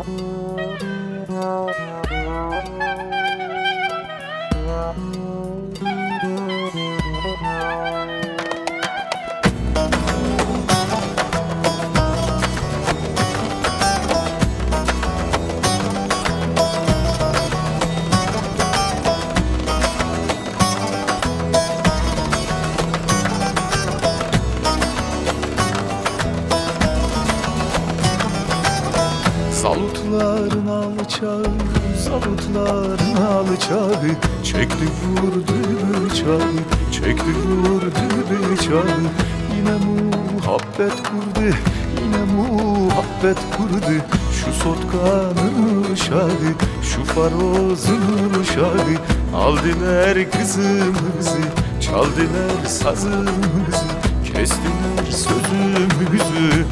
哦。Salutların alçağı, salutların alçağı. Çekti vurdu bıçağı, çekti vurdu bıçağı. Yine muhabbet kurdu, yine muhabbet kurdu. Şu sotkanın uşağı, şu farozun uşağı. Aldılar kızımızı, çaldılar sazımızı. Kestiler sözümüzü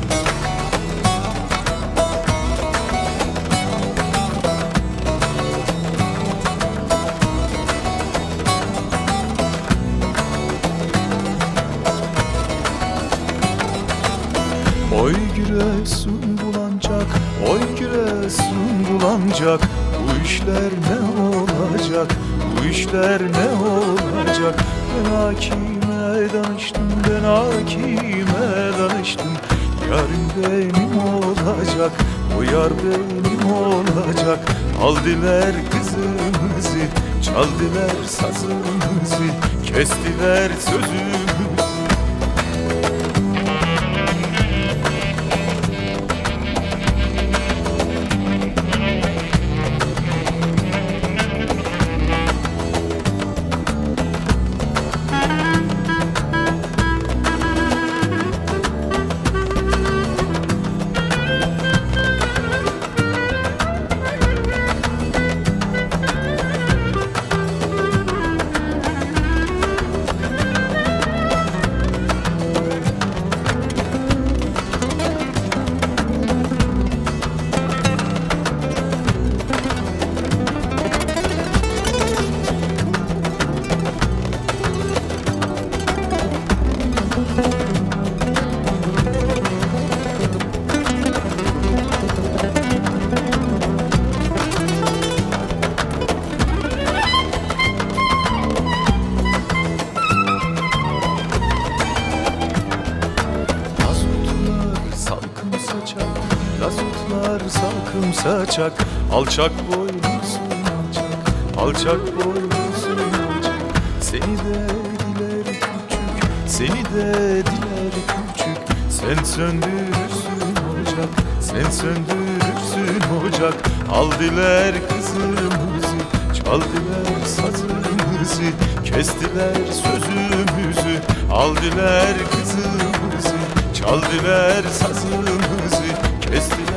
Oy Giresun bulancak, oy Giresun bulancak Bu işler ne olacak, bu işler ne olacak? Ben hakime danıştım, ben hakime danıştım. Yarın benim olacak, o yar benim olacak. Aldılar kızımızı, çaldılar sazımızı Kestiler sözümüzü salkım saçak Alçak boynuzun alçak Alçak boynuzun alçak. Seni de Seni de diler küçük. Sen söndürürsün ocak. Sen söndürürsün ocak. Aldılar kızımızı Çaldılar sazımızı Kestiler sözümüzü. Aldılar kızımızı Çaldılar sazımızı Kestiler